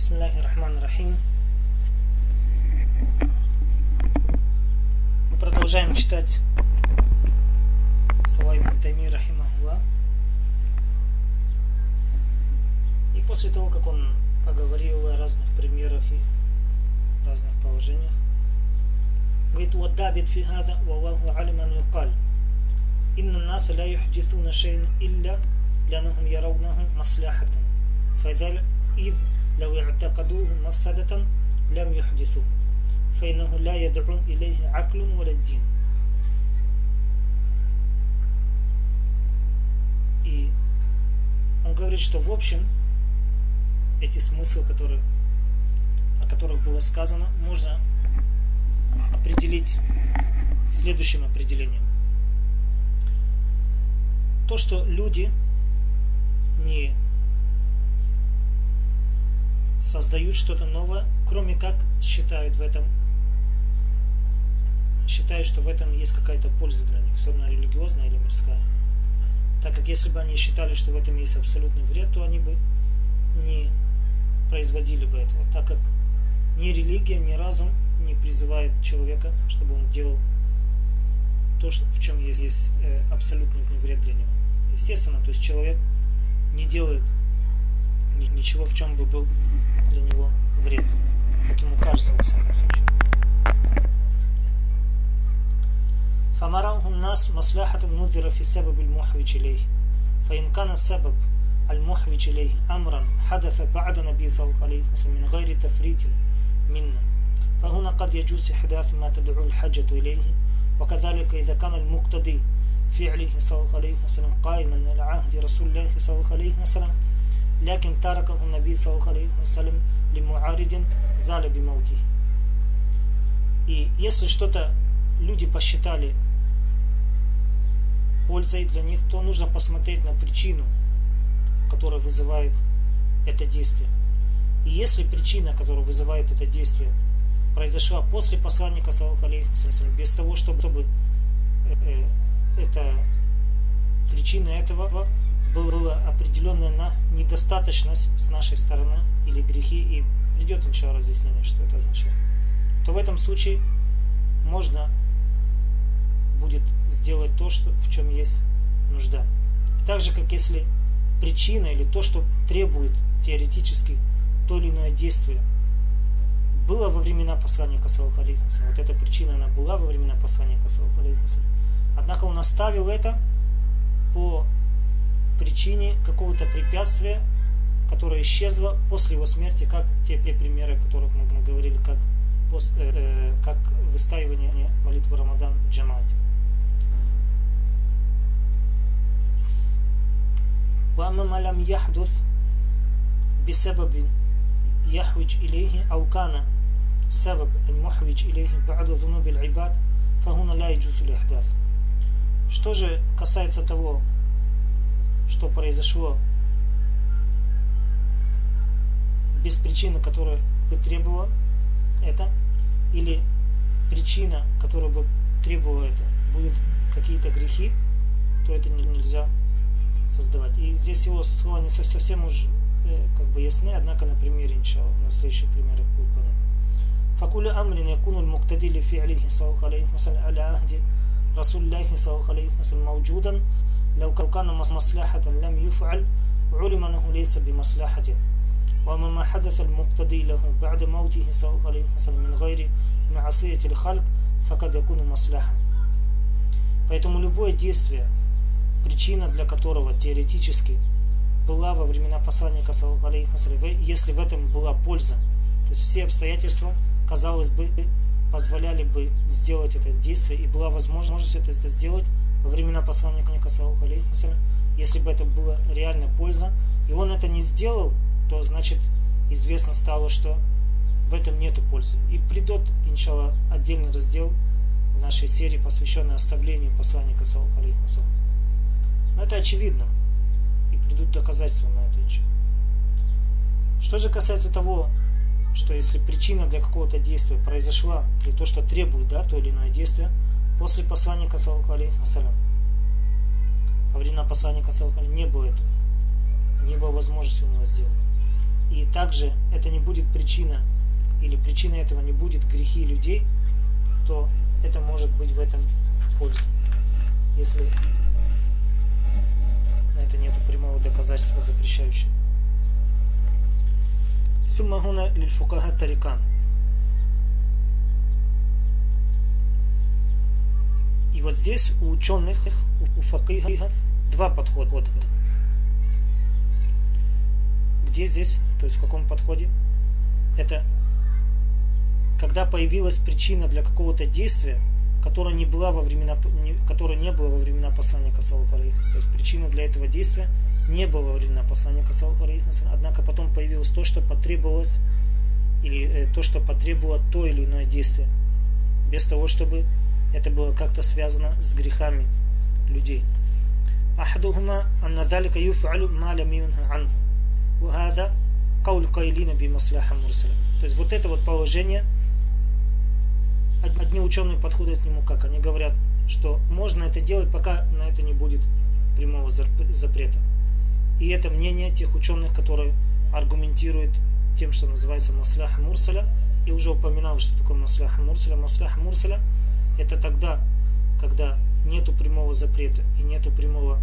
بسم الله الرحمن الرحيم Мы продолжаем читать слова Ибн Тайми Рахимахуа. И после того, как он поговорил о разных примерах и разных положениях, говорит, والدابت في هذا والله علم أن يقال إن الناس لا يحدثون شيئا إلا لأنهم يرونه مصلحة فإذا إذ لو اعتقدوه مفسدة لم يحدثوا فإنه لا يدعو إليه عقل ولا الدين И он говорит, что в общем эти смыслы, которые, о которых было сказано, можно определить следующим определением. То, что люди не создают что-то новое, кроме как считают в этом, считают, что в этом есть какая-то польза для них, равно религиозная или мирская. Так как если бы они считали, что в этом есть абсолютный вред, то они бы не производили бы этого, так как ни религия, ни разум не призывает человека, чтобы он делал то, в чем есть, есть э, абсолютный вред для него. Естественно, то есть человек не делает ничего, в чем бы был для него вред. Как ему кажется, во всяком случае. فمراه الناس مصلحة نذر في السبب المحوج إليه فإن كان السبب المحوج إليه أمرا حدث بعد النبي صلى الله عليه وسلم من غير تفريط منا فهنا قد يجوز إحداث ما تدعو الحاجة إليه وكذلك إذا كان المقتضي فعله صلى الله عليه وسلم قائما على عهد رسول الله صلى الله عليه وسلم لكن تركه النبي صلى الله عليه وسلم لمعارض زال بموته и если что-то люди посчитали пользой для них, то нужно посмотреть на причину, которая вызывает это действие. И если причина, которая вызывает это действие, произошла после посланника, без того, чтобы э, это причина этого была определенная на недостаточность с нашей стороны или грехи, и придет иншалла разъяснение, что это означает, то в этом случае можно будет сделать то, что, в чем есть нужда. Так же, как если причина или то, что требует теоретически то или иное действие, было во времена посланника Саллаху Вот эта причина, она была во времена посланника Саллаху Однако он оставил это по причине какого-то препятствия, которое исчезло после его смерти, как те примеры, о которых мы говорили, как, э, э, как выстаивание молитвы Рамадан в джамате. وأما ما لم يحدث بسبب يحوج إليه أو كان سبب المحوج إليه بعد ذنوب العباد فهنا لا يجوز الإحداث Что же касается того, что произошло без причины, которая бы требовала это, или причина, которая бы требовала это, будут какие-то грехи, то это нельзя создавать. И здесь его слова не совсем уж э, как бы ясны, однако на примере, иншалла, на следующих примерах будет понятно. فكل أمر يكون المقتدي لفعله صلى الله عليه وسلم على عهد رسول الله صلى الله عليه وسلم موجودا لو كان مصلحة لم يفعل علم أنه ليس بمصلحة وما ما حدث المقتدي له بعد موته صلى الله عليه وسلم من غير معصية الخلق فقد يكون مصلحة Поэтому любое действие, причина для которого теоретически была во времена посланника, если в этом была польза, то есть все обстоятельства, казалось бы, позволяли бы сделать это действие, и была возможность это сделать во времена посланника Саллаху если бы это была реально польза, и он это не сделал, то значит известно стало, что в этом нету пользы. И придет, иншалла, отдельный раздел в нашей серии, посвященный оставлению посланника Саллаху Но это очевидно. И придут доказательства на это еще. Что же касается того, что если причина для какого-то действия произошла, или то, что требует да, то или иное действие, после посланника Саллаху Ассалям, во времена посланника Саллаху не было этого, не было возможности у него сделать. И также это не будет причина, или причина этого не будет грехи людей, то это может быть в этом пользу. Если на это нет прямого доказательства запрещающего. ثم هنا للفقهاء طريقان И вот здесь у ученых, у факихов два подхода. Где здесь, то есть в каком подходе? Это когда появилась причина для какого-то действия, которая не была во времена, которая не было во времена посланника Саллаху То есть причина для этого действия не было во времена посланника Саллаху Однако потом появилось то, что потребовалось, или э, то, что потребовало то или иное действие. Без того, чтобы это было как-то связано с грехами людей. أحدهما أن ذلك يفعل ما لم ينهى عنه وهذا قول قائلين بمصلحة مرسلة то есть вот это вот положение одни ученые подходят к нему как они говорят что можно это делать пока на это не будет прямого запрета и это мнение тех ученых которые аргументируют тем что называется масляха мурсаля и уже упоминал что такое масляха мурсаля масляха мурсаля это тогда, когда нету прямого запрета и нету прямого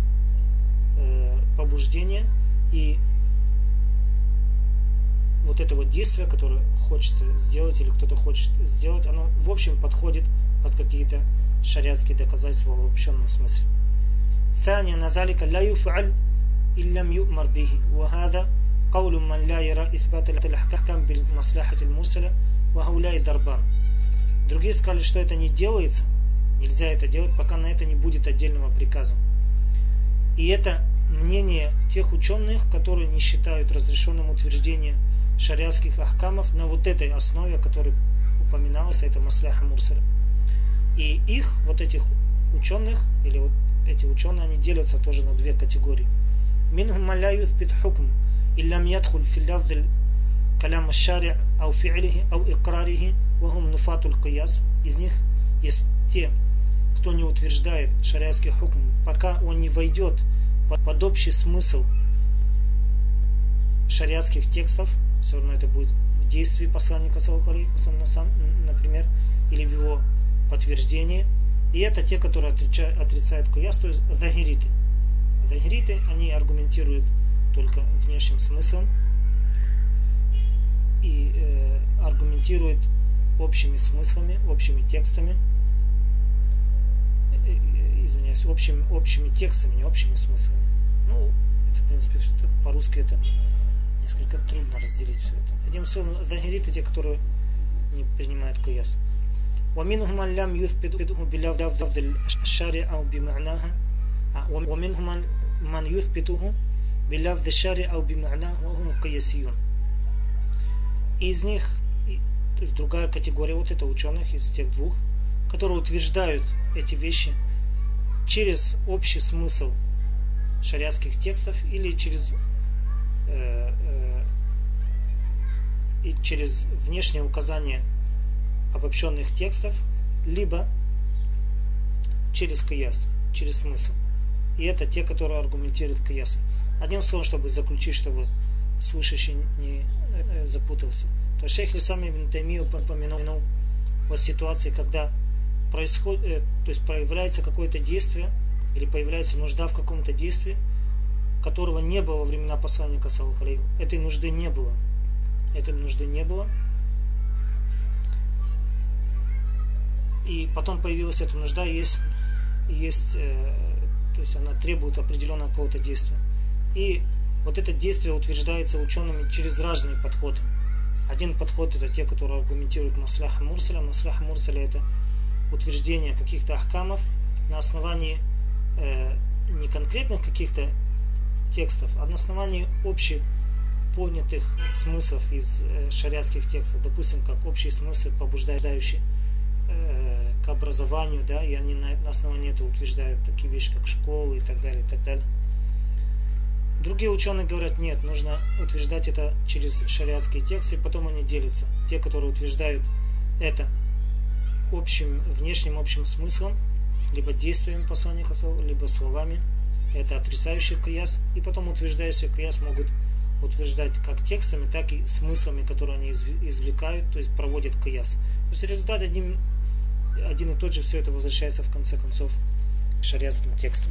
э, побуждения и вот это вот действие, которое хочется сделать или кто-то хочет сделать, оно в общем подходит под какие-то шариатские доказательства в обобщенном смысле. ثانيا ذلك لا يفعل إن لم يؤمر به وهذا قول من لا يرى إثبات الأحكام بالمصلحة المرسلة وهؤلاء دربان Другие сказали, что это не делается, нельзя это делать, пока на это не будет отдельного приказа. И это мнение тех ученых, которые не считают разрешенным утверждение шариатских ахкамов на вот этой основе, о которой упоминалось, а это масляха мурсера. И их, вот этих ученых, или вот эти ученые, они делятся тоже на две категории. Минхум маляют питхукм, иллям ядхуль филявдаль калям шари, ау фи'лихи, ау икрарихи, Вагум нуфатуль кияс. Из них есть те, кто не утверждает шариатский хукм, пока он не войдет под общий смысл шариатских текстов, все равно это будет в действии посланника Саллаху например, или в его подтверждении. И это те, которые отрицают, отрицают кияс, то есть захириты. Захириты, они аргументируют только внешним смыслом и э, аргументируют общими смыслами, общими текстами, э, э, извиняюсь, общими, общими текстами, не общими смыслами. Ну, это, в принципе, по-русски это несколько трудно разделить все это. Одним словом, загириты те, которые не принимают кияс. ومنهم من لم يثبته بلفظ الشارع أو بمعناها ومنهم من يثبته بلفظ الشارع أو بمعناه وهم قياسيون из них то есть другая категория вот это ученых из тех двух, которые утверждают эти вещи через общий смысл шариатских текстов или через э, э, и через внешнее указание обобщенных текстов, либо через кияс, через смысл. И это те, которые аргументируют киясом. Одним словом, чтобы заключить, чтобы слушающий не э, запутался то шейх Лисам Ибн Тайми упомянул о ситуации, когда происходит, э, то есть проявляется какое-то действие или появляется нужда в каком-то действии, которого не было во времена посланника Салахалейху. Этой нужды не было. Этой нужды не было. И потом появилась эта нужда, есть, есть э, то есть она требует определенного какого-то действия. И вот это действие утверждается учеными через разные подходы. Один подход это те, которые аргументируют масляха мурсаля. Масляха мурсаля это утверждение каких-то ахкамов на основании э, не конкретных каких-то текстов, а на основании общих понятых смыслов из э, шариатских текстов, допустим, как общий смысл, побуждающий э, к образованию, да, и они на, на основании этого утверждают такие вещи, как школы и так далее, и так далее. Другие ученые говорят, нет, нужно утверждать это через шариатские тексты, и потом они делятся. Те, которые утверждают это общим, внешним общим смыслом, либо действиями посланника, либо словами, это отрицающий кияс, и потом утверждающий кияс могут утверждать как текстами, так и смыслами, которые они извлекают, то есть проводят каяс. То есть результат один, один и тот же, все это возвращается в конце концов к шариатским текстам.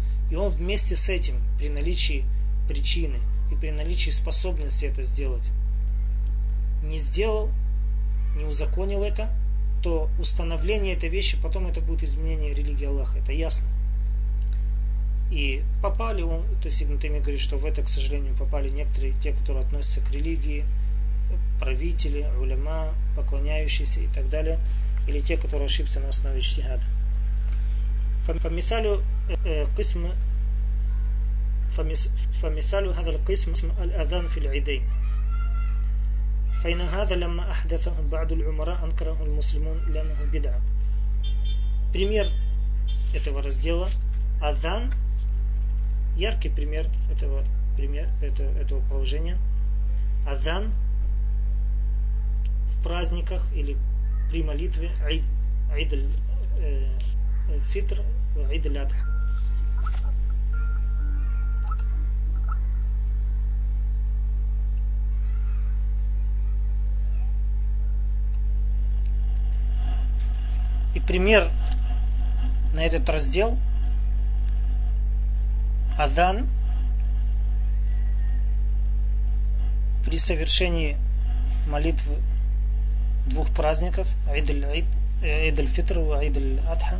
и он вместе с этим, при наличии причины и при наличии способности это сделать, не сделал, не узаконил это, то установление этой вещи, потом это будет изменение религии Аллаха. Это ясно. И попали, он, то есть Ибн Тайми говорит, что в это, к сожалению, попали некоторые, те, которые относятся к религии, правители, уляма, поклоняющиеся и так далее, или те, которые ошибся на основе штигада. فمثال قسم فمثال هذا القسم الأذان في العيدين فإن هذا لما أحدثه بعض العمراء أنكره المسلمون لأنه بدعة Пример этого раздела Азан яркий пример этого, пример, это, этого положения. Азан в праздниках или при молитве Аид, Аид фитр, Аид адха И пример на этот раздел Адан при совершении молитвы двух праздников Ид аль-Фитр и Ид аль-Адха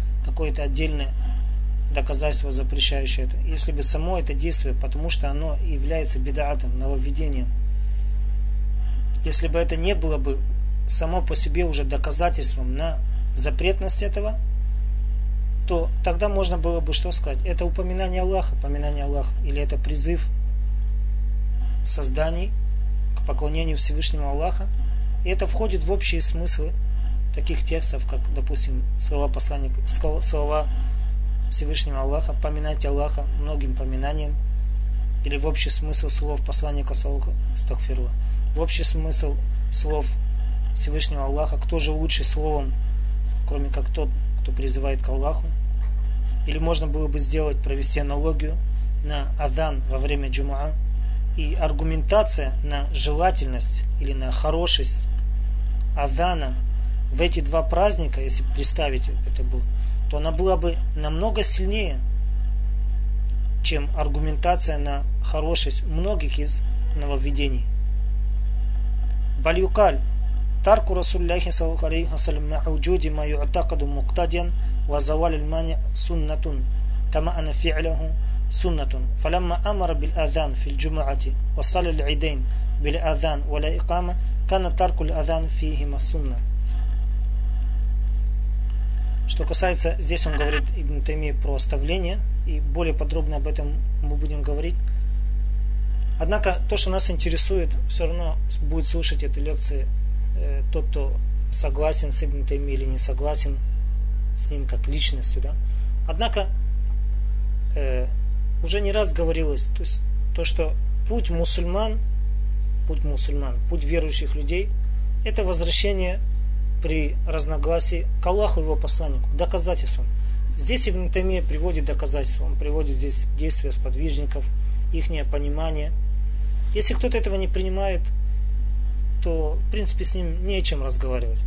какое-то отдельное доказательство, запрещающее это. Если бы само это действие, потому что оно является бедаатом, нововведением, если бы это не было бы само по себе уже доказательством на запретность этого, то тогда можно было бы что сказать? Это упоминание Аллаха, поминание Аллаха, или это призыв созданий к поклонению Всевышнему Аллаха. И это входит в общие смыслы таких текстов, как, допустим, слова посланника, слова Всевышнего Аллаха, поминать Аллаха многим поминанием, или в общий смысл слов посланника Стахфирла, в общий смысл слов Всевышнего Аллаха, кто же лучше словом, кроме как тот, кто призывает к Аллаху. Или можно было бы сделать, провести аналогию на адан во время джумаа и аргументация на желательность или на хорошесть адана в эти два праздника, если представить это было, то она была бы намного сильнее, чем аргументация на хорошесть многих из нововведений. Балюкаль. Тарку Расулляхи саллаху алейхи ауджуди мауджуди ма ю'такаду муктадиан ва завал аль-мани суннатун кама ана фи'лаху суннатун фаламма амара бил азан фил джумаати ва саллал идейн бил азан ва ла икама кана тарку аль фихима суннатун что касается, здесь он говорит Ибн Тайми про оставление, и более подробно об этом мы будем говорить. Однако то, что нас интересует, все равно будет слушать эти лекции э, тот, кто согласен с Ибн Тайми или не согласен с ним как личностью. Да? Однако э, уже не раз говорилось, то есть то, что путь мусульман, путь мусульман, путь верующих людей, это возвращение при разногласии к Аллаху его посланнику, доказательством. Здесь Ибн Таймия приводит доказательства, он приводит здесь действия сподвижников, их понимание. Если кто-то этого не принимает, то в принципе с ним не о чем разговаривать.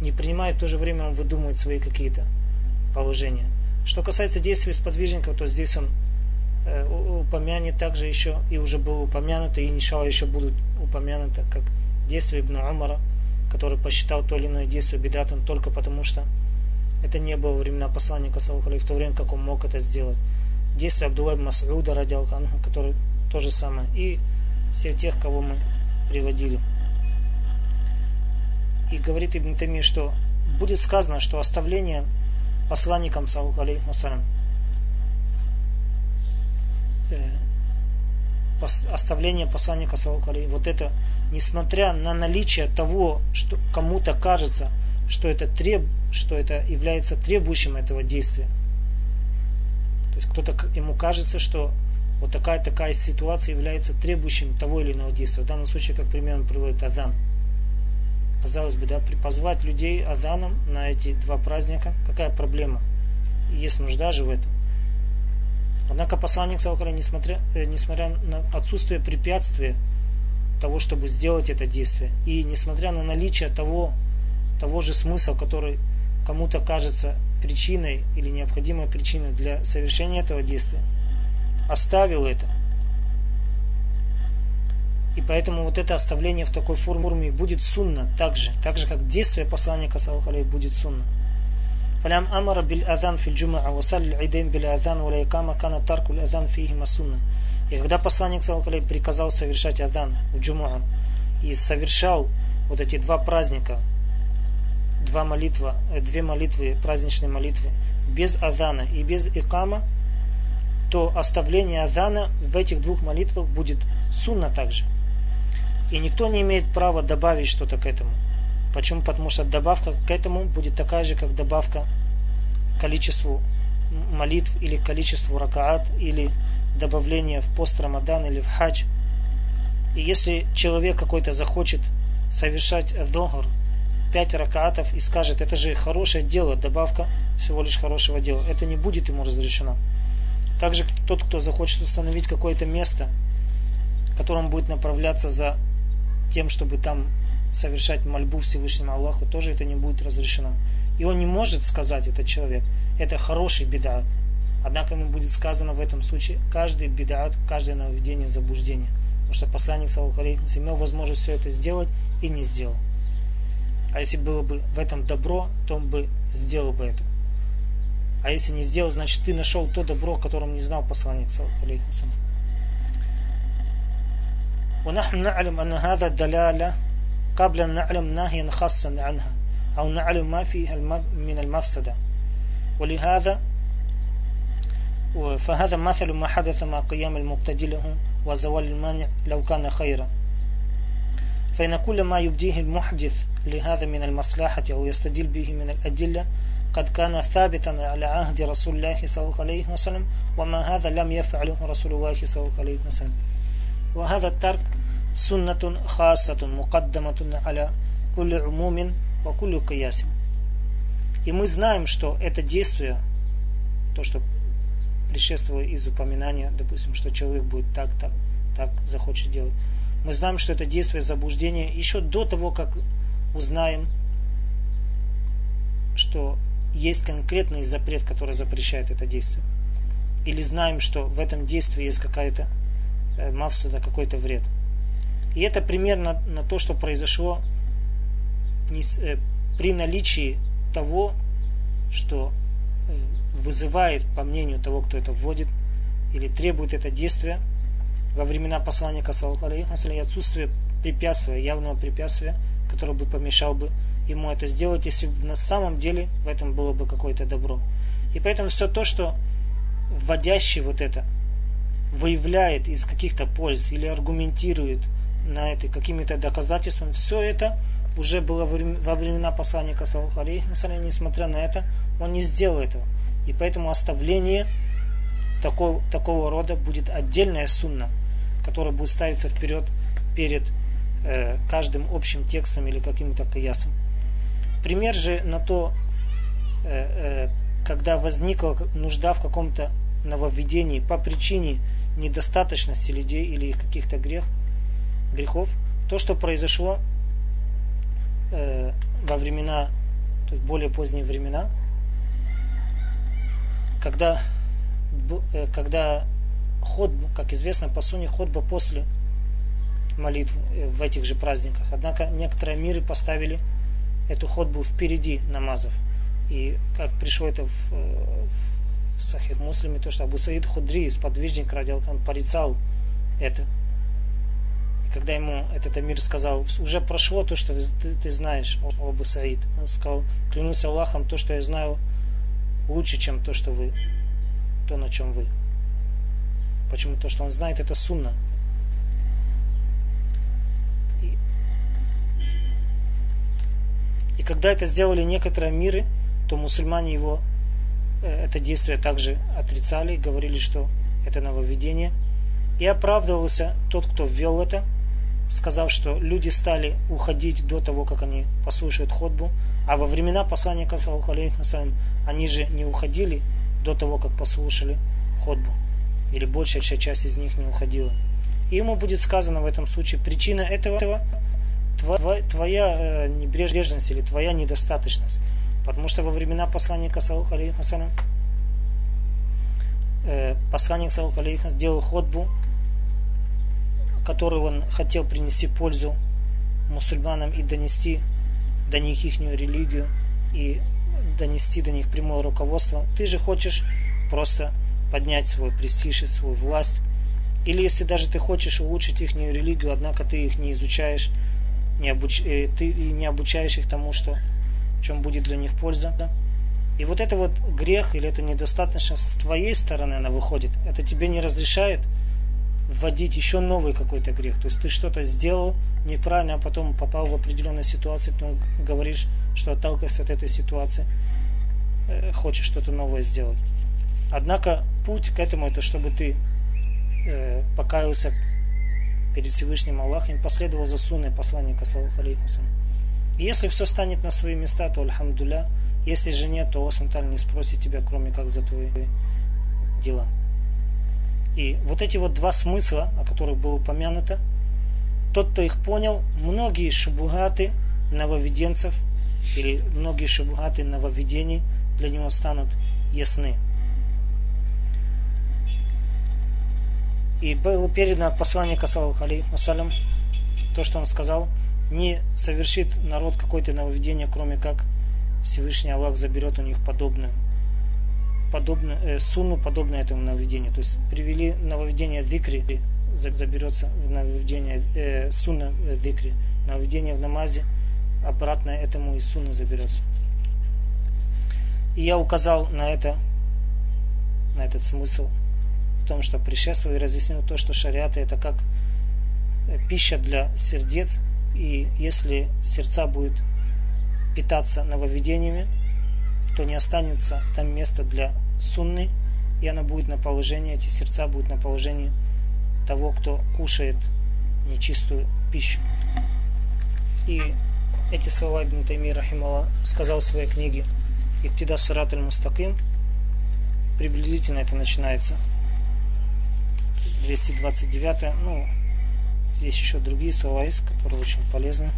Не принимает в то же время он выдумывает свои какие-то положения. Что касается действий сподвижников, то здесь он э, упомянет также еще, и уже был упомянуто, и иншалла еще будут упомянуты, как действия Ибн Умара, который посчитал то или иное действие бедатом только потому, что это не было времена посланника Саллаху в то время, как он мог это сделать. Действие Абдулла Мас'уда, ради Алханху, который то же самое. И всех тех, кого мы приводили. И говорит Ибн Тами, что будет сказано, что оставление посланникам Саллаху алейхи э, оставление посланника Саллаху вот это, несмотря на наличие того, что кому-то кажется, что это, треб, что это является требующим этого действия. То есть кто-то ему кажется, что вот такая такая ситуация является требующим того или иного действия. В данном случае, как пример, он приводит Адан. Казалось бы, да, позвать людей Аданом на эти два праздника, какая проблема? Есть нужда же в этом. Однако посланник Саухара, несмотря, э, несмотря на отсутствие препятствия того, чтобы сделать это действие, и несмотря на наличие того, того же смысла, который кому-то кажется причиной или необходимой причиной для совершения этого действия, оставил это. И поэтому вот это оставление в такой форме будет сунна также, так же как действие посланника Саллаху будет сунна. فلم أمر بالأذان في الجمعة وصل العيدين بالأذان ولا إقامة كان ترك الأذان فيهما سنة. И когда посланник Саллаху приказал совершать адан в джумуа и совершал вот эти два праздника, два молитва, э, две молитвы, праздничные молитвы, без азана и без икама, то оставление азана в этих двух молитвах будет сунна также. И никто не имеет права добавить что-то к этому. Почему? Потому что добавка к этому будет такая же, как добавка к количеству молитв или количеству ракаат или добавление в пост Рамадан или в хадж. И если человек какой-то захочет совершать догр, пять ракаатов и скажет, это же хорошее дело, добавка всего лишь хорошего дела, это не будет ему разрешено. Также тот, кто захочет установить какое-то место, к которому будет направляться за тем, чтобы там совершать мольбу Всевышнему Аллаху, тоже это не будет разрешено. И он не может сказать, этот человек, это хороший бедат. Однако ему будет сказано в этом случае каждый бедат, каждое нововведение, заблуждение. Потому что посланник Саллаху имел возможность все это сделать и не сделал. А если было бы в этом добро, то он бы сделал бы это. А если не сделал, значит ты нашел то добро, о котором не знал посланник Саллаху ونحن نعلم أن هذا الدلالة قبل أن نعلم ناهيا خاصا عنها أو نعلم ما فيها من المفسدة. ولهذا فهذا مثل ما حدث مع قيام المقتدي له وزوال المانع لو كان خيرا. فإن كل ما يبديه المحدث لهذا من المصلحة أو يستدل به من الأدلة قد كان ثابتا على عهد رسول الله صلى الله عليه وسلم وما هذا لم يفعله رسول الله صلى الله عليه وسلم. وهذا الترك суннатун хасатун мукаддаматун аля кулли умумин ва кулли каясин. И мы знаем, что это действие, то, что предшествует из упоминания, допустим, что человек будет так, так, так захочет делать. Мы знаем, что это действие заблуждения еще до того, как узнаем, что есть конкретный запрет, который запрещает это действие. Или знаем, что в этом действии есть какая-то э, какой-то вред. И это примерно на то, что произошло э, при наличии того, что э, вызывает, по мнению того, кто это вводит, или требует это действие во времена посланника и отсутствие препятствия, явного препятствия, которое бы помешал бы ему это сделать, если бы на самом деле в этом было бы какое-то добро. И поэтому все то, что вводящий вот это выявляет из каких-то польз или аргументирует на это какими-то доказательствами, все это уже было во времена посланника Саллаху несмотря на это, он не сделал этого. И поэтому оставление такого, такого рода будет отдельная сунна, которая будет ставиться вперед перед э, каждым общим текстом или каким-то каясом. Пример же на то, э, э, когда возникла нужда в каком-то нововведении по причине недостаточности людей или их каких-то грех, грехов, то, что произошло э, во времена, то есть более поздние времена, когда, э, когда ход, как известно, по суне ходба после молитвы э, в этих же праздниках. Однако некоторые миры поставили эту ходбу впереди намазов. И как пришло это в, э, в Сахих Муслиме, то, что Абу Саид Худри, сподвижник радиал, он порицал это. Когда ему этот Амир сказал, уже прошло то, что ты, ты знаешь, о Абу Саид, он сказал, клянусь Аллахом, то, что я знаю, лучше, чем то, что вы, то, на чем вы. Почему? То, что он знает, это сунна. И, и когда это сделали некоторые миры, то мусульмане его э, это действие также отрицали, говорили, что это нововведение. И оправдывался тот, кто ввел это, сказав, что люди стали уходить до того, как они послушают ходбу, а во времена послания они же не уходили до того, как послушали ходбу или большая часть из них не уходила. И ему будет сказано в этом случае, причина этого твоя э, небрежность или твоя недостаточность. Потому что во времена посланника Салуха алейхасалам э, посланник Салуха алейхасалам сделал ходбу, которую он хотел принести пользу мусульманам и донести до них их религию и донести до них прямое руководство. Ты же хочешь просто поднять свой престиж и свою власть. Или если даже ты хочешь улучшить их религию, однако ты их не изучаешь, не обуч... Э, ты не обучаешь их тому, что, в чем будет для них польза. Да? И вот это вот грех или это недостаточность с твоей стороны она выходит. Это тебе не разрешает вводить еще новый какой-то грех. То есть ты что-то сделал неправильно, а потом попал в определенную ситуацию, потом говоришь, что отталкиваясь от этой ситуации, э, хочешь что-то новое сделать. Однако путь к этому это чтобы ты э, покаялся перед Всевышним Аллахом, последовал за сунной посланника Саллаху И если все станет на свои места, то альхамдуля. Если же нет, то Аллах не спросит тебя, кроме как за твои дела. И вот эти вот два смысла, о которых было упомянуто, тот, кто их понял, многие шубугаты нововведенцев или многие шубугаты нововведений для него станут ясны. И было передано от посланника саллаху алейхи то, что он сказал, не совершит народ какое-то нововведение, кроме как Всевышний Аллах заберет у них подобную подобную, э, сунну, подобное этому нововведению. То есть привели нововведение дикри, заберется в нововведение э, сунна э, дикри, нововведение в намазе, обратно этому и сунна заберется. И я указал на это, на этот смысл – в том, что предшествовал и разъяснил то, что шариаты это как э, пища для сердец, и если сердца будут питаться нововведениями, то не останется там места для сунны, и она будет на положении, эти сердца будут на положении того, кто кушает нечистую пищу. И эти слова Ибн Тайми Рахимова сказал в своей книге Иктида Сарат Мустаким. Приблизительно это начинается 229 ну здесь еще другие слова есть которые очень полезны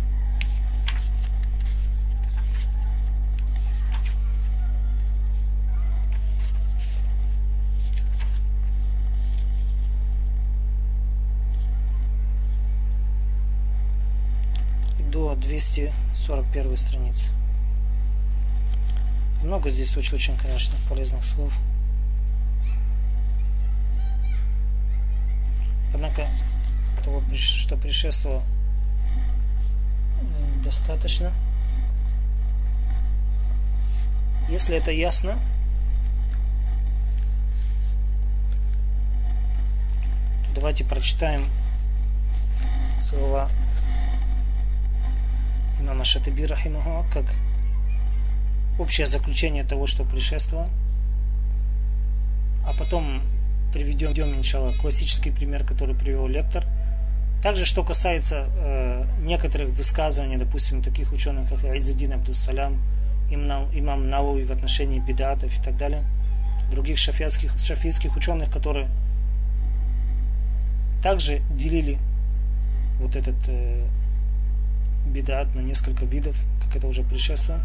до 241 страницы много здесь очень-очень, конечно, полезных слов. Однако того, что предшествовало, достаточно. Если это ясно, то давайте прочитаем слова имама Шатаби Рахимаху как общее заключение того, что предшествовало. а потом приведем, иншалла, классический пример, который привел лектор. Также, что касается э, некоторых высказываний, допустим, таких ученых, как Айзадин Абдуссалям, имам, Науи в отношении бедатов и так далее, других шафийских, шафийских ученых, которые также делили вот этот э, бедат на несколько видов, как это уже предшествовало.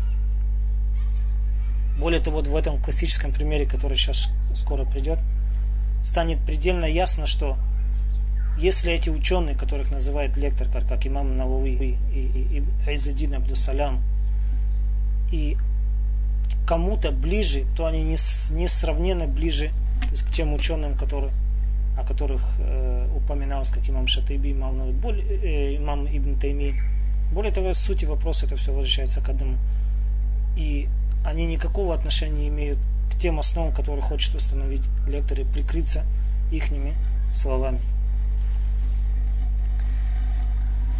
Более того, вот в этом классическом примере, который сейчас скоро придет, станет предельно ясно, что если эти ученые, которых называет лектор, как, имам Навави и, и, и Айзадин Абдусалям, и кому-то ближе, то они несравненно ближе то есть к тем ученым, которые, о которых э, упоминалось, как имам Шатыби, имам, более, э, имам Ибн Тайми. Более того, сути вопроса это все возвращается к одному. И они никакого отношения не имеют к тем основам, которые хочет установить лекторы, прикрыться ихними словами.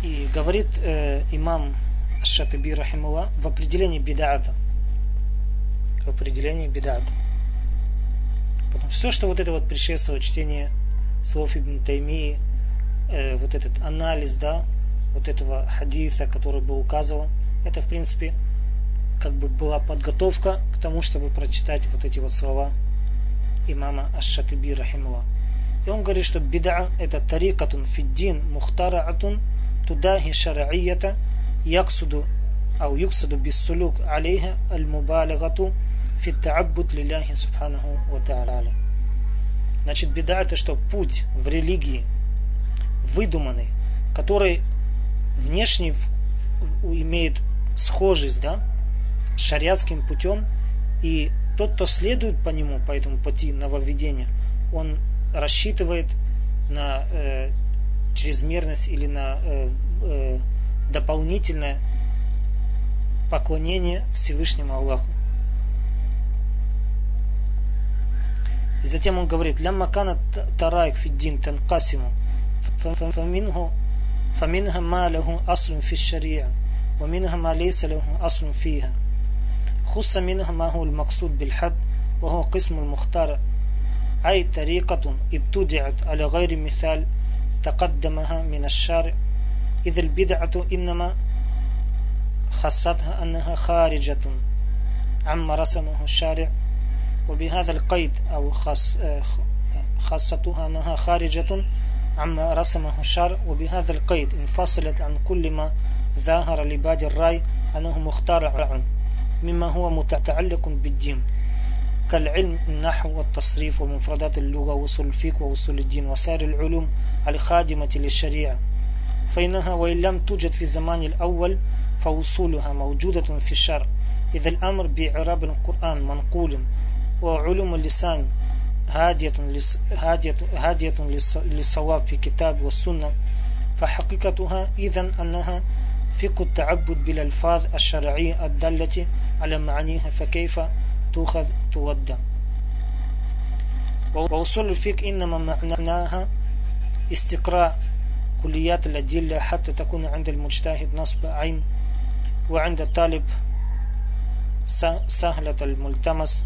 И говорит э, имам Шатаби Рахимула в определении бедаата. В определении бедаата. Потому что все, что вот это вот предшествовало чтение слов Ибн Таймии, э, вот этот анализ, да, вот этого хадиса, который был указыван. Это, в принципе, как бы была подготовка к тому, чтобы прочитать вот эти вот слова имама Аш-Шатиби Рахимула. И он говорит, что беда это тарикатун фиддин мухтараатун тудахи шараията яксуду ау юксуду биссулюк алейха аль-мубалигату фиттааббут лиляхи субханаху ва та'аля. Значит, беда это что путь в религии выдуманный, который внешне имеет схожесть, да, шариатским путем, и тот, кто следует по нему, по этому пути нововведения, он рассчитывает на э, чрезмерность или на э, э, дополнительное поклонение Всевышнему Аллаху. И затем он говорит, «Лямма кана тарайк фиддин танкасиму, фаминху فمنها ما له أصل في الشريعة ومنها ما ليس له أصل فيها. خص منها ما هو المقصود بالحد وهو قسم المختار أي طريقة ابتدعت على غير مثال تقدمها من الشارع. إذ البدعة إنما خصتها أنها خارجة عما رسمه الشارع. وبهذا القيد أو خص خاصتها أنها خارجة عما رسمه الشارع وبهذا القيد انفصلت عن كل ما ظاهر لباد الرأي أنه مخترع مما هو متعلق بالدين كالعلم النحو والتصريف ومفردات اللغة وصول الفقه ووصول الدين وسائر العلوم الخادمة للشريعة. فإنها وإن لم توجد في الزمان الأول فوصولها موجودة في الشرع. إذا الأمر بإعراب القرآن منقول وعلوم اللسان هادية للصواب في كتاب والسنة. فحقيقتها إذا أنها فقه التعبد بالألفاظ الشرعية الدالة على معانيها فكيف تؤخذ تودى ووصول الفقه إنما معناها استقراء كليات الأدلة حتى تكون عند المجتهد نصب عين وعند الطالب سهلة الملتمس.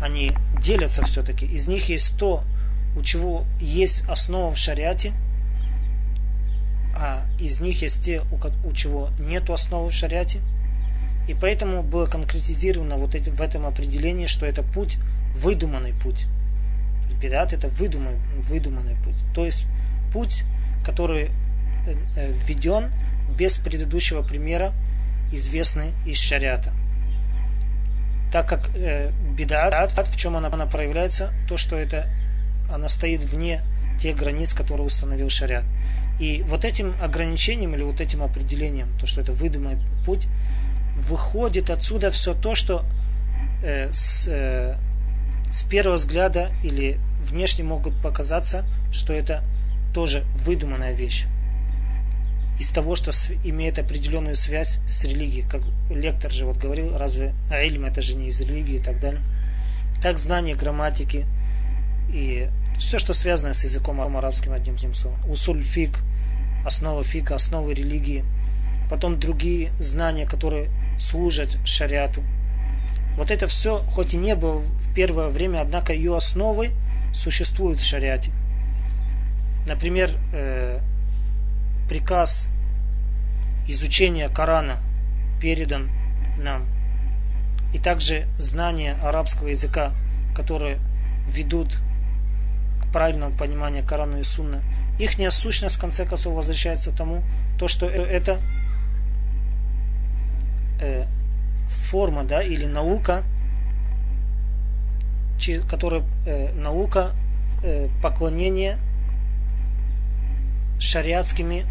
они делятся все-таки. Из них есть то, у чего есть основа в шариате, а из них есть те, у, у чего нет основы в шариате. И поэтому было конкретизировано вот эти, в этом определении, что это путь, выдуманный путь. Бедат это выдуманный, выдуманный путь. То есть путь, который э, э, введен без предыдущего примера, известный из шариата так как э, бедат, в чем она, она проявляется, то, что это она стоит вне тех границ, которые установил шариат. И вот этим ограничением или вот этим определением, то, что это выдуманный путь, выходит отсюда все то, что э, с, э, с первого взгляда или внешне могут показаться, что это тоже выдуманная вещь. Из того, что имеет определенную связь с религией. Как лектор же вот говорил, разве ильм это же не из религии и так далее. Как знание грамматики и все, что связано с языком арабским одним словом. Усуль фиг, основа фика, основы религии. Потом другие знания, которые служат шариату. Вот это все, хоть и не было в первое время, однако ее основы существуют в шариате. Например, э, приказ изучения Корана передан нам. И также знание арабского языка, которые ведут к правильному пониманию Корана и Сунна. Их сущность в конце концов возвращается тому, то, что э, это э, форма да, или наука, которая э, наука э, поклонения шариатскими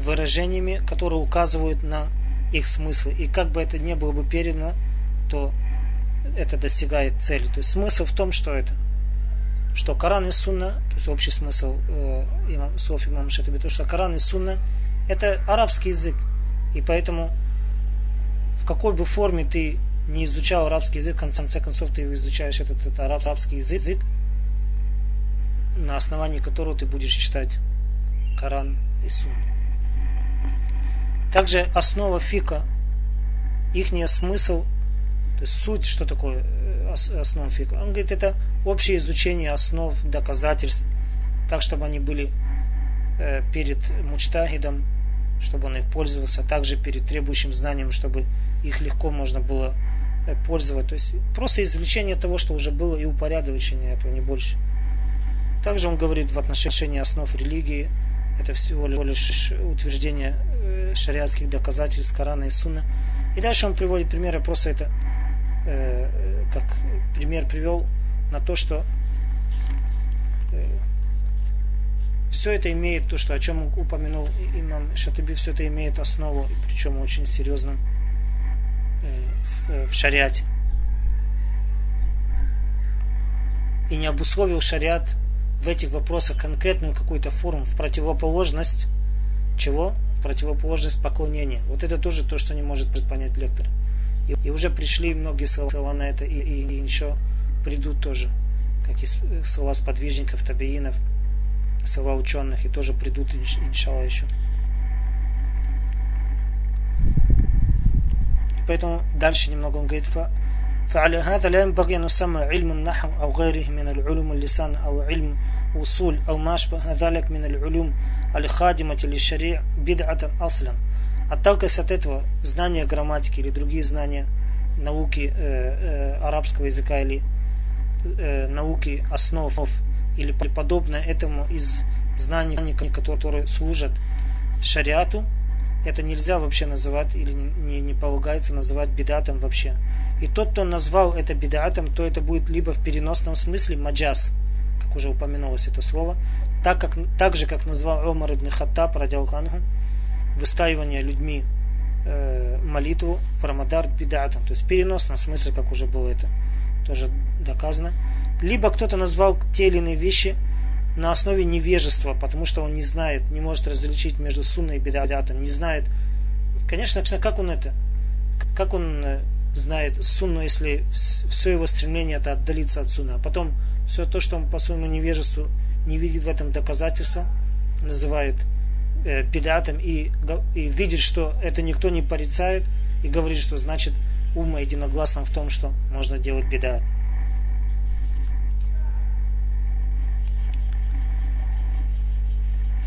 выражениями, которые указывают на их смысл. И как бы это ни было бы передано, то это достигает цели. То есть смысл в том, что это что Коран и Сунна, то есть общий смысл э, имам, слов имама Шатаби, то, что Коран и Сунна это арабский язык. И поэтому в какой бы форме ты не изучал арабский язык, в конце концов ты изучаешь этот, этот арабский язык, на основании которого ты будешь читать Коран и Сунну. Также основа фикха, их смысл, то есть суть, что такое э, основа фикха. Он говорит, это общее изучение основ, доказательств, так, чтобы они были э, перед муджтахидом, чтобы он их пользовался, а также перед требующим знанием, чтобы их легко можно было э, пользовать. То есть просто извлечение того, что уже было, и упорядочение этого, не больше. Также он говорит в отношении основ религии, это всего лишь утверждение шариатских доказательств Корана и Сунна. И дальше он приводит примеры, просто это э, как пример привел на то, что все это имеет то, что о чем упомянул имам Шатаби, все это имеет основу, причем очень серьезном в, в шариате. И не обусловил шариат в этих вопросах конкретную какую-то форму в противоположность чего? В противоположность поклонения. Вот это тоже то, что не может предпонять лектор. И, и уже пришли многие слова на это, и, и, и еще придут тоже, как и слова сподвижников, табиинов, слова ученых, и тоже придут, иншалла, еще. поэтому дальше немного он говорит فعلى هذا لا ينبغي أن يسمى علم النحو أو غيره من العلوم اللسان أو علم وصول أو ما أشبه ذلك من العلوم الخادمة للشريع بدعة أصلا Отталкиваясь от этого, знания грамматики или другие знания науки э, э, арабского языка или э, науки основ или подобное этому из знаний, которые служат шариату, это нельзя вообще называть или не, не, не полагается называть бедатом вообще. И тот, кто назвал это бедатом, то это будет либо в переносном смысле маджаз, как уже упоминалось это слово, так, как, так же, как назвал Омар ибн Хаттаб, радиалхангу, выстаивание людьми э, молитву в Рамадар бедатом, то есть в переносном смысле, как уже было это тоже доказано. Либо кто-то назвал те или иные вещи – на основе невежества, потому что он не знает, не может различить между сунной и бедатом, не знает. Конечно, как он это, как он э, знает сунну, если все его стремление это отдалиться от сунны, а потом все то, что он по своему невежеству не видит в этом доказательства, называет э, бедатом и, и видит, что это никто не порицает и говорит, что значит ума единогласно в том, что можно делать бедат.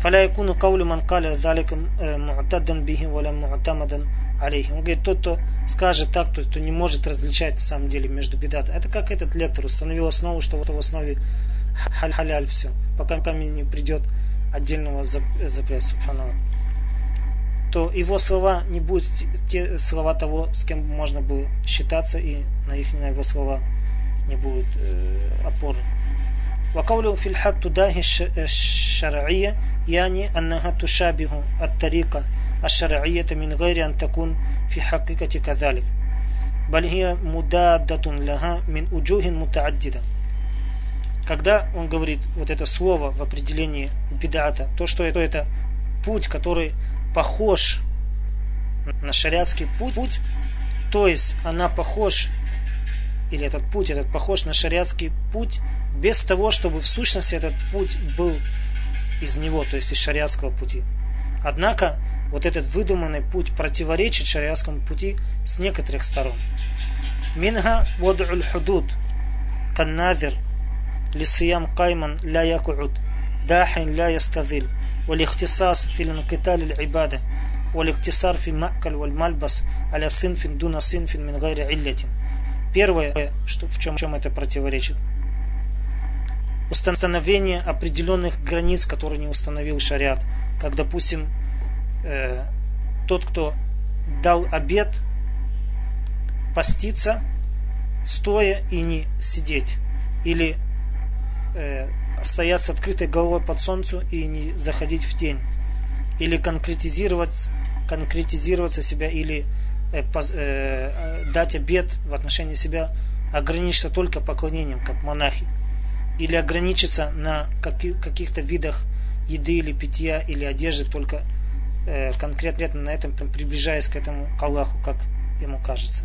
Фаля якуну каулю манкаля заликом муатадан бихи валя муатамадан алейхи. Он говорит, тот, кто скажет так, тот, кто не может различать на самом деле между бедат. Это как этот лектор установил основу, что вот в основе халяль все, пока камень не придет отдельного запрета, субханалла то его слова не будут те слова того, с кем можно было считаться, и на их на его слова не будет э, опоры. وقوله في الحد تداهي الشرعية يعني أنها تشابه الطريقة الشرعية من غير أن تكون في حقيقة كذلك بل هي مدادة لها من وجوه متعددة когда он говорит вот это слово в определении бедата, то, что это, это путь, который похож на шариатский путь, путь, то есть она похож, или этот путь, этот похож на шариатский путь, без того, чтобы в сущности этот путь был из него, то есть из шариатского пути. Однако, вот этот выдуманный путь противоречит шариатскому пути с некоторых сторон. Минга вад'уль худуд, канназир, للصيام قائما لا يقعد داح لا يستظل والاختصاص في الانقتال العبادة والاقتصار في المأكل والملبس على صنف دون صنف من غير علة Первое, что, в чем, в чем это противоречит. Установление определенных границ, которые не установил шариат. Как, допустим, э, тот, кто дал обед, поститься, стоя и не сидеть. Или э, стоять с открытой головой под солнцем и не заходить в тень. Или конкретизировать, конкретизироваться себя, или э, поз, э, дать обед в отношении себя, ограничиться только поклонением, как монахи Или ограничиться на каких, каких-то видах еды или питья или одежды, только э, конкретно на этом приближаясь к этому к Аллаху, как ему кажется.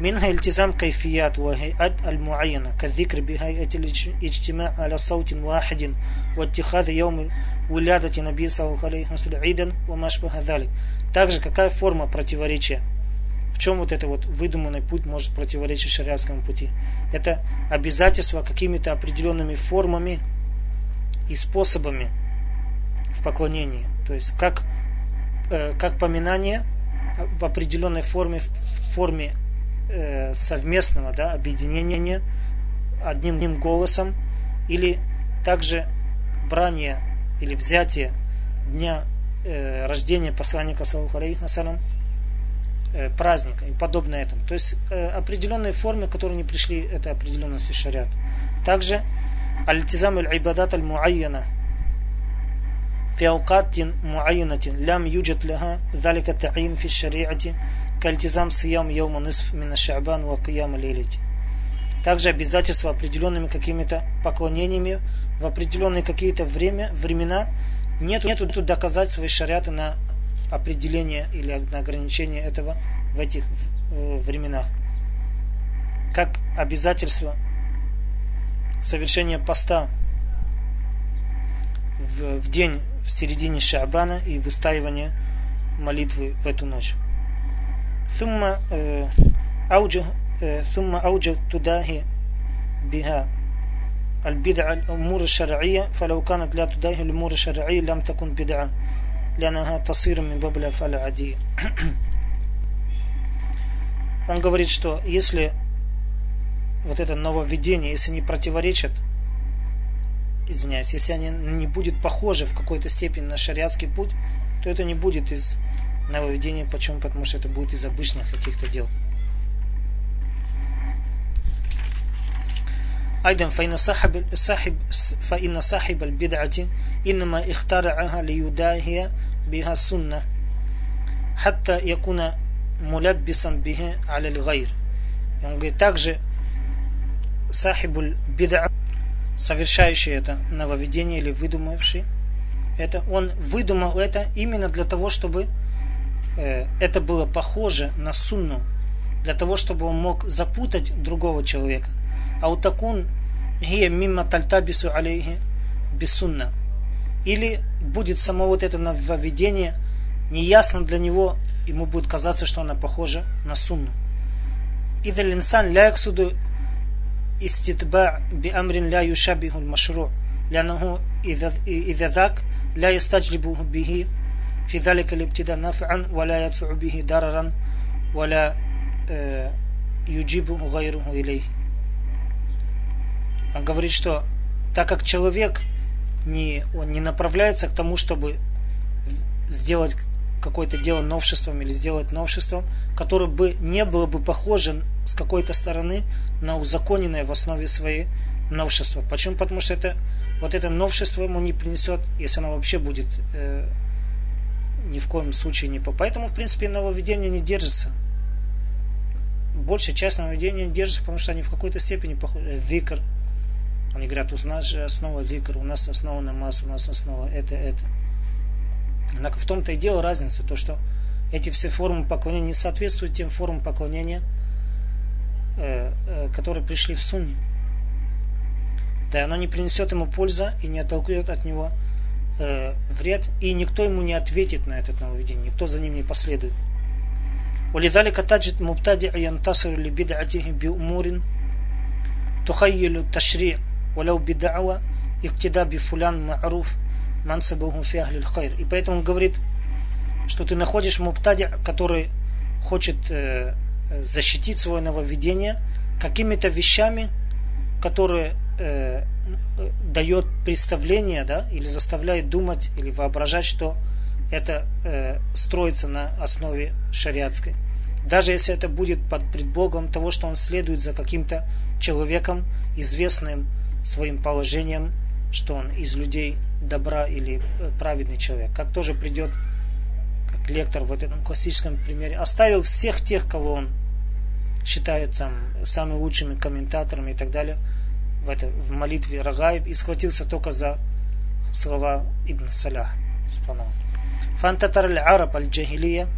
منها التزام كيفيات وهيئات المعينة كالذكر بهيئة الاجتماع على صوت واحد واتخاذ يوم ولادة نبي صلى الله عليه وسلم عيدا وما شبه ذلك. Также какая форма противоречия? В чем вот это вот выдуманный путь может противоречить шариатскому пути? Это обязательство какими-то определенными формами и способами в поклонении. То есть как, э, как поминание в определенной форме, в форме э, совместного да, объединения одним, одним голосом или также брание или взятие дня э, рождения посланника саллаху алейхи праздника и подобное этому. То есть э, определенные формы, которые не пришли, это определенности шариат. Также альтизам аль-ибадат аль-муайяна في أوقات معينة لم يوجد لها ذلك التعيين في الشريعة кальтизам сиям йома нисф мина шабан ва кияма лилити. Также обязательства определенными какими-то поклонениями в определенные какие-то время, времена нету, нету тут доказать свои шариаты на определение или на ограничение этого в этих временах. Как обязательство совершения поста в, в день в середине Шабана и выстаивание молитвы в эту ночь. ثم أوجه ثم أوجه تداهي بها البدعة الأمور الشرعية فلو كانت لا تداهي الأمور الشرعية لم تكن بدعة لأنها تصير من باب الأفعال العادية Он говорит, что если вот это нововведение, если не противоречит, извиняюсь, если они не будет похожи в какой-то степени на шариатский путь, то это не будет из нововведение. Почему? Потому что это будет из обычных каких-то дел. أيضا فإن صاحب صاحب فإن صاحب البدعة إنما اخترعها ليداهي بها السنة حتى يكون ملبسا به على الغير. Он говорит, также сахибуль бид'a, совершающий это нововведение или выдумавший, это он выдумал это именно для того, чтобы Э, это было похоже на сунну, для того, чтобы он мог запутать другого человека. А у такун гия мимма тальтабису алейхи бисунна. Или будет само вот это нововведение неясно для него, ему будет казаться, что она похожа на сунну. إذا الإنسان لا يقصد استتباع بأمر لا يشابه المشروع لأنه إذا, إذا ذاك لا يستجلب به في ذلك الابتداء نافعا ولا يدفع به ضررا ولا يجيب غيره إليه он говорит, что так как человек не, он не направляется к тому, чтобы сделать какое-то дело новшеством или сделать новшеством, которое бы не было бы похоже с какой-то стороны на узаконенное в основе своей новшество. Почему? Потому что это, вот это новшество ему не принесет, если оно вообще будет э, ни в коем случае не по. Поэтому, в принципе, нововведение не держится. Большая часть нововведения не держится, потому что они в какой-то степени похожи. Зикр, Они говорят, у нас же основа зикр, у нас основа намаз, у нас основа это, это. Однако в том-то и дело разница, то что эти все формы поклонения не соответствуют тем формам поклонения, э, э, которые пришли в сунне. Да, оно не принесет ему пользы и не оттолкнет от него э, вред, и никто ему не ответит на это нововведение, никто за ним не последует. ولذلك تجد مبتدع ينتصر لبدعته بأمور تخيل التشريع Валяу бидава, иктида бифулян ма'руф, мансабуху фи ахлил хайр. И поэтому он говорит, что ты находишь мубтади, который хочет э, защитить свое нововведение какими-то вещами, которые э, дает представление, да, или заставляет думать, или воображать, что это э, строится на основе шариатской. Даже если это будет под предлогом того, что он следует за каким-то человеком, известным своим положением, что он из людей добра или э, праведный человек. Как тоже придет, как лектор в этом классическом примере, оставил всех тех, кого он считает там самыми лучшими комментаторами и так далее, в, это, в молитве Рагаиб и схватился только за слова Ибн Салях. Фантатар аль-Араб аль-Джахилия –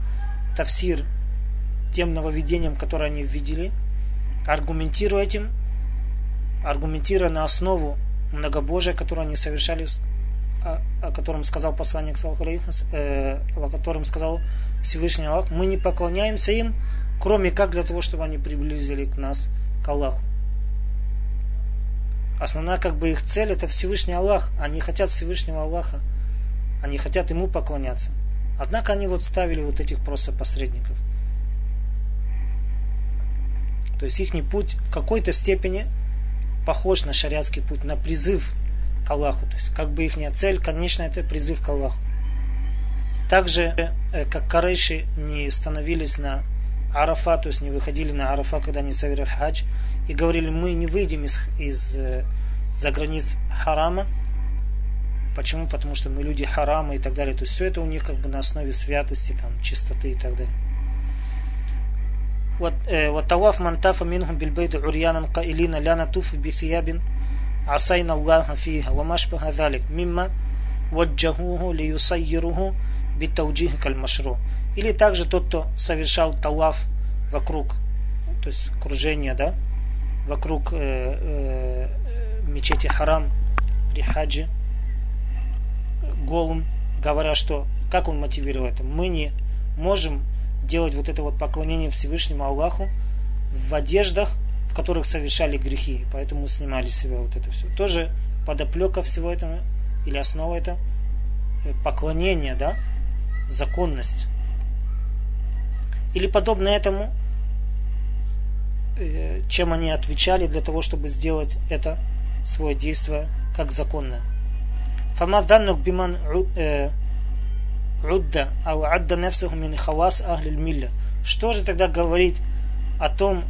тавсир тем нововведениям, которые они введели, аргументируя этим аргументируя на основу многобожия, которое они совершали, о, о котором сказал посланник э, о котором сказал Всевышний Аллах, мы не поклоняемся им, кроме как для того, чтобы они приблизили к нас, к Аллаху. Основная как бы их цель это Всевышний Аллах. Они хотят Всевышнего Аллаха. Они хотят Ему поклоняться. Однако они вот ставили вот этих просто посредников. То есть их путь в какой-то степени – похож на шариатский путь, на призыв к Аллаху. То есть, как бы их цель, конечно, это призыв к Аллаху. Также, э, как корейши не становились на Арафа, то есть не выходили на Арафа, когда они совершали хадж, и говорили, мы не выйдем из, из э, за границ харама. Почему? Потому что мы люди харама и так далее. То есть все это у них как бы на основе святости, там, чистоты и так далее. والطواف من طاف منهم بالبيت عريانا قائلين لا نطوف بثياب عصينا الله فيها وما أشبه ذلك مما وجهوه ليصيره بالتوجيه كالمشروع или также тот, кто совершал талаф вокруг, то есть кружение, да, вокруг э, э, мечети Харам при хаджи голым, говоря, что, как он мотивировал это, мы не можем делать вот это вот поклонение Всевышнему Аллаху в одеждах, в которых совершали грехи, поэтому снимали с себя вот это все. Тоже подоплека всего этого, или основа это э, поклонение, да, законность. Или подобно этому, э, чем они отвечали для того, чтобы сделать это свое действие как законное. Фама биман э, удда, ау адда нефсаху мин хавас ахлиль милля. Что же тогда говорить о том,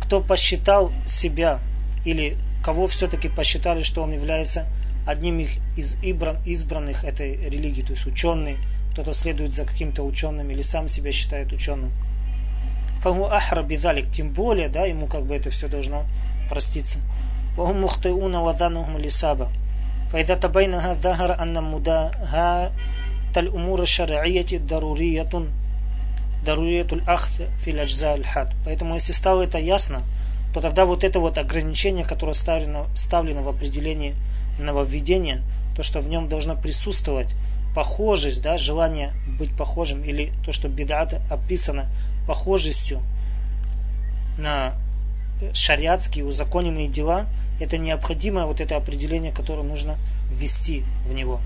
кто посчитал себя или кого все-таки посчитали, что он является одним из избранных этой религии, то есть ученый, кто-то следует за каким-то ученым или сам себя считает ученым. Фагу ахра бизалик, тем более, да, ему как бы это все должно проститься. وهم مخطئون وظنهم لسابا فإذا تبينها ظهر أن مداهاة الأمور الشرعية ضرورية ضرورية الأخذ في الأجزاء الحد Поэтому если стало это ясно, то тогда вот это вот ограничение, которое ставлено, ставлено в определении нововведения, то, что в нем должно присутствовать похожесть, да, желание быть похожим, или то, что бедат описано похожестью на шариатские узаконенные дела, это необходимое вот это определение, которое нужно ввести в него.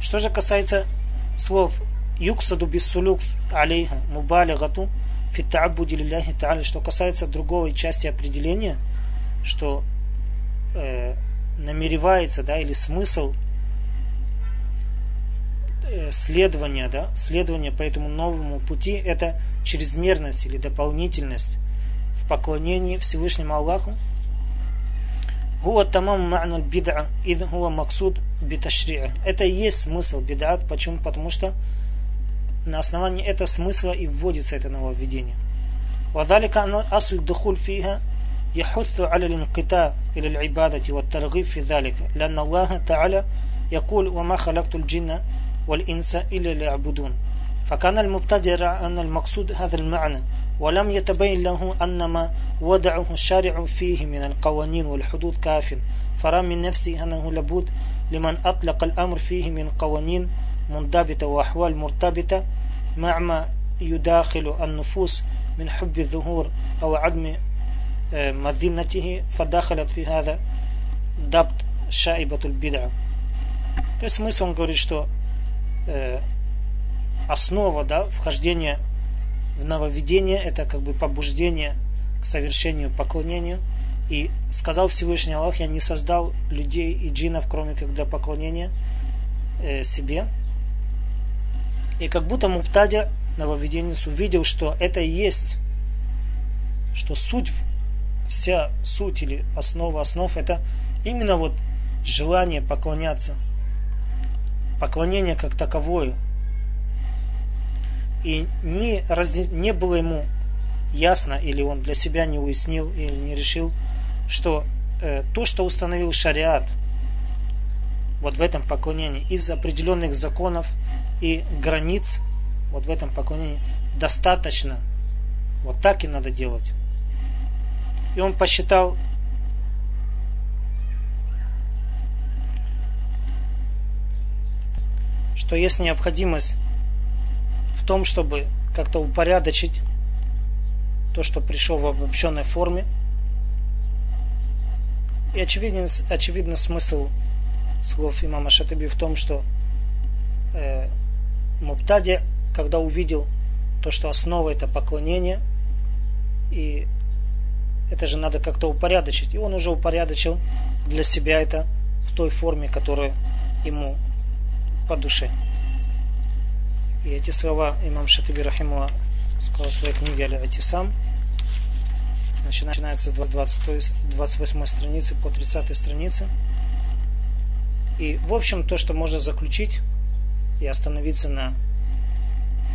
Что же касается слов юксаду биссулюк алейха мубалигату фиттаабуди лилляхи та'али, что касается другой части определения, что э, намеревается, да, или смысл э, следования, да, следования по этому новому пути, это чрезмерность или дополнительность в поклонении Всевышнему Аллаху. Хуа тамам ма'на бид'a, ид хуа максуд биташри'a. Это и есть смысл бид'ат. Почему? Потому что на основании этого смысла и вводится это нововведение. وذلك أن أصل الدخول فيها يحث على الانقطاع إلى العبادة والترغيب في ذلك لأن الله تعالى يقول وما خلقت الجن والإنس إلا ليعبدون فكان المبتدع أن المقصود هذا المعنى ولم يتبين له أن ما وضعه الشارع فيه من القوانين والحدود كاف فرى من نفسه أنه لابد لمن أطلق الأمر فيه من قوانين منضبطة وأحوال مرتبطة مع ما يداخل النفوس من حب الظهور أو عدم مذنته فدخلت في هذا ضبط شائبة البدعة то есть смысл он говорит, что э, основа да, вхождения в нововведение это как бы побуждение к совершению поклонения. И сказал Всевышний Аллах, я не создал людей и джинов, кроме как для поклонения э, себе. И как будто Муптадя, нововведенец, увидел, что это и есть, что суть, вся суть или основа основ, это именно вот желание поклоняться. Поклонение как таковое, и не, раз, не было ему ясно, или он для себя не уяснил, или не решил, что э, то, что установил шариат вот в этом поклонении из определенных законов и границ, вот в этом поклонении, достаточно. Вот так и надо делать. И он посчитал, что есть необходимость в том, чтобы как-то упорядочить то, что пришло в обобщенной форме. И очевиден, очевидно смысл слов имама Шатаби в том, что э, Муптади, когда увидел то, что основа это поклонение, и это же надо как-то упорядочить. И он уже упорядочил для себя это в той форме, которая ему по душе. И эти слова имам Шатиби Рахимова сказал в своей книге Аль-Атисам, начинается с 20, 28 страницы по 30 странице. И, в общем, то, что можно заключить и остановиться на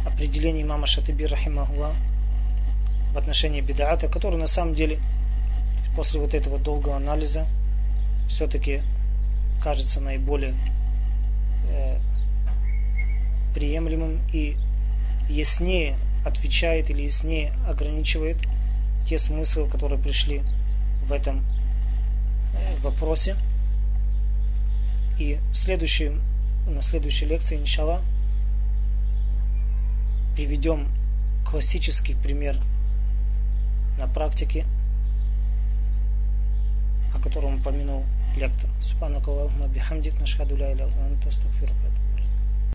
определении имама Шатиби Рахимахуа в отношении бедаата, который на самом деле после вот этого долгого анализа все-таки кажется наиболее э, приемлемым и яснее отвечает или яснее ограничивает те смыслы, которые пришли в этом э, вопросе. И в следующем, на следующей лекции, иншалла, приведем классический пример на практике, о котором упомянул лектор. Субханакаллахума бихамдик нашхаду